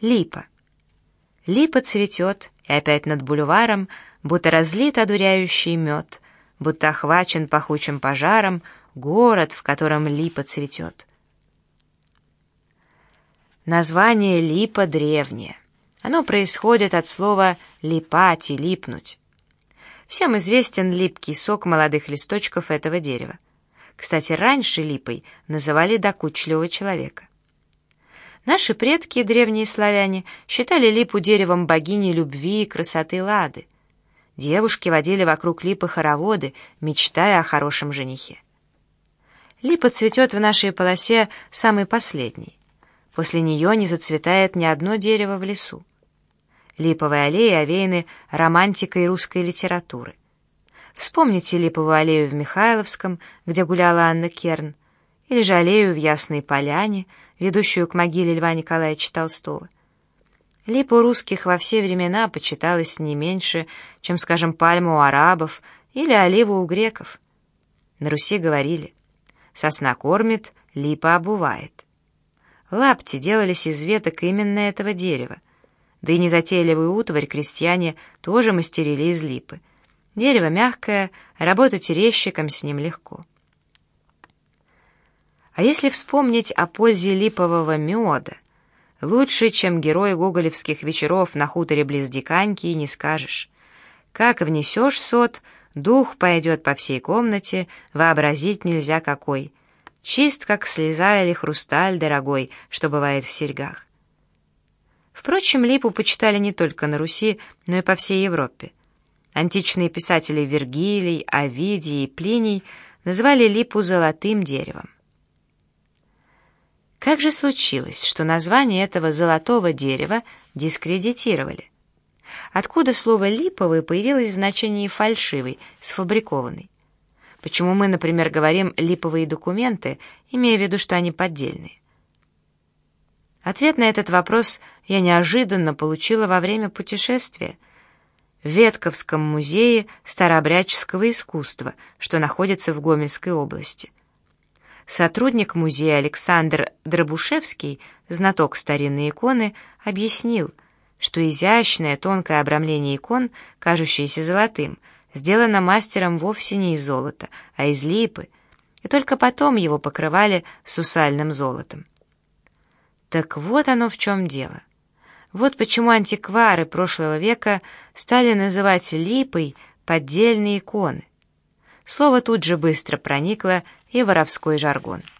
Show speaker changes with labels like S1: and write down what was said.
S1: Липа. Липа цветет, и опять над бульваром будто разлит одуряющий мед, будто охвачен пахучим пожаром город, в котором липа цветет. Название липа древнее. Оно происходит от слова «липать» и «липнуть». Всем известен липкий сок молодых листочков этого дерева. Кстати, раньше липой называли докучливого человека. Наши предки, древние славяне, считали липу деревом богини любви и красоты Лады. Девушки водили вокруг липы хороводы, мечтая о хорошем женихе. Липа цветет в нашей полосе самый последний. После нее не зацветает ни одно дерево в лесу. Липовые аллеи овеяны романтикой русской литературы. Вспомните Липовую аллею в Михайловском, где гуляла Анна Керн, или же аллею в Ясной Поляне, ведущую к могиле Льва Николаевича Толстого. Липа русских во все времена почиталась не меньше, чем, скажем, пальма у арабов или олива у греков. На Руси говорили «сосна кормит, липа обувает». Лапти делались из веток именно этого дерева, да и незатейливую утварь крестьяне тоже мастерили из липы. Дерево мягкое, работать резчиком с ним легко. А если вспомнить о пользе липового меда, лучше, чем герой гоголевских вечеров на хуторе близ Диканьки, не скажешь. Как внесешь сот, дух пойдет по всей комнате, вообразить нельзя какой. Чист, как слеза или хрусталь дорогой, что бывает в серьгах. Впрочем, липу почитали не только на Руси, но и по всей Европе. Античные писатели Вергилий, Овидий и Плиний называли липу золотым деревом. Как же случилось, что название этого золотого дерева дискредитировали? Откуда слово «липовый» появилось в значении «фальшивый», «сфабрикованный»? Почему мы, например, говорим «липовые документы», имея в виду, что они поддельные? Ответ на этот вопрос я неожиданно получила во время путешествия в Ветковском музее старообрядческого искусства, что находится в Гомельской области. Сотрудник музея Александр Дробушевский, знаток старинной иконы, объяснил, что изящное тонкое обрамление икон, кажущееся золотым, сделано мастером вовсе не из золота, а из липы, и только потом его покрывали сусальным золотом. Так вот оно в чем дело. Вот почему антиквары прошлого века стали называть липой поддельные иконы. Слово тут же быстро проникло и воровской жаргон.